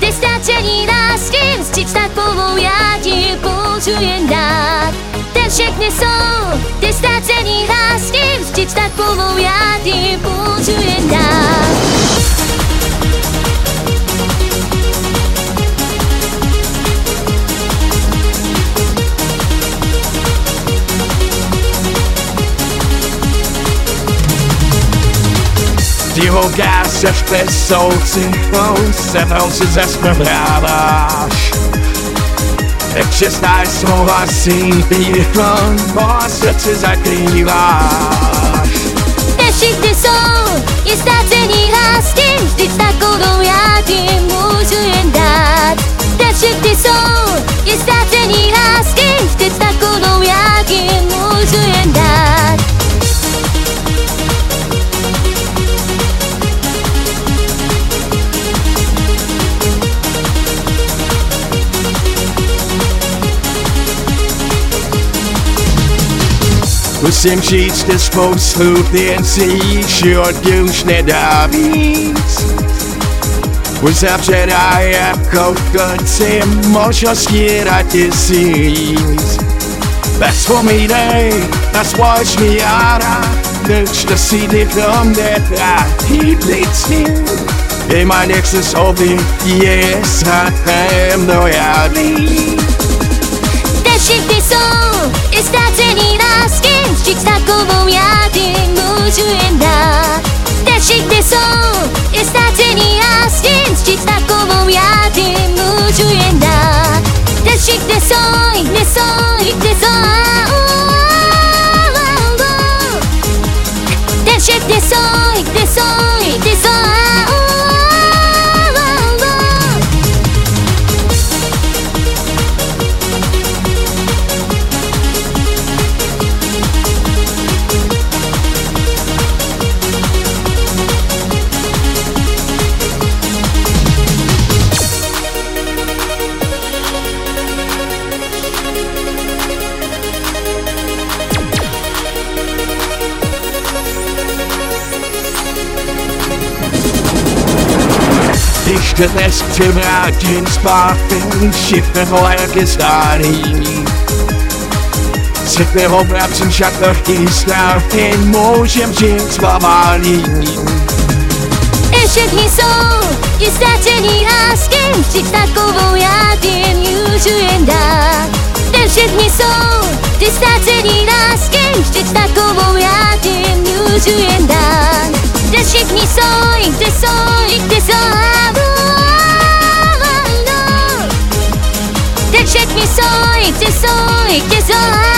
Dostarczeni raz mścić taką jak poczuję dat Też jak nie są Dostarczeni raz mścić taką jak poczuję dat Divulgasse as pessoas Serão se desesperáveis É que estás só assim E nossa te desacrivas Też jak nie są Dostarczeni raz mścić taką jak poczuję Poświęcić też swą potencji wśród już nienawiść Bo zawsze jako końce można skierać zis Bez wspominaj na swoje śmiara Lecz to si dychom nie da i blicznie I my nexus owy jest hatem no ja bliż Te wszystkie są i staty Geçik de soy ne soy Když dnes chci vrátit zpátky, všechny jak je starý. Všechny obracím však lehký ztráty, můžem žít zbavání. Też jak nie są Dostarczeni raz mścić taką jak poczuję dat Też jak nie są Dostarczeni raz mścić taką jak poczuję dat Też jak nie są Nie są Nie są Ikke så, ikke så.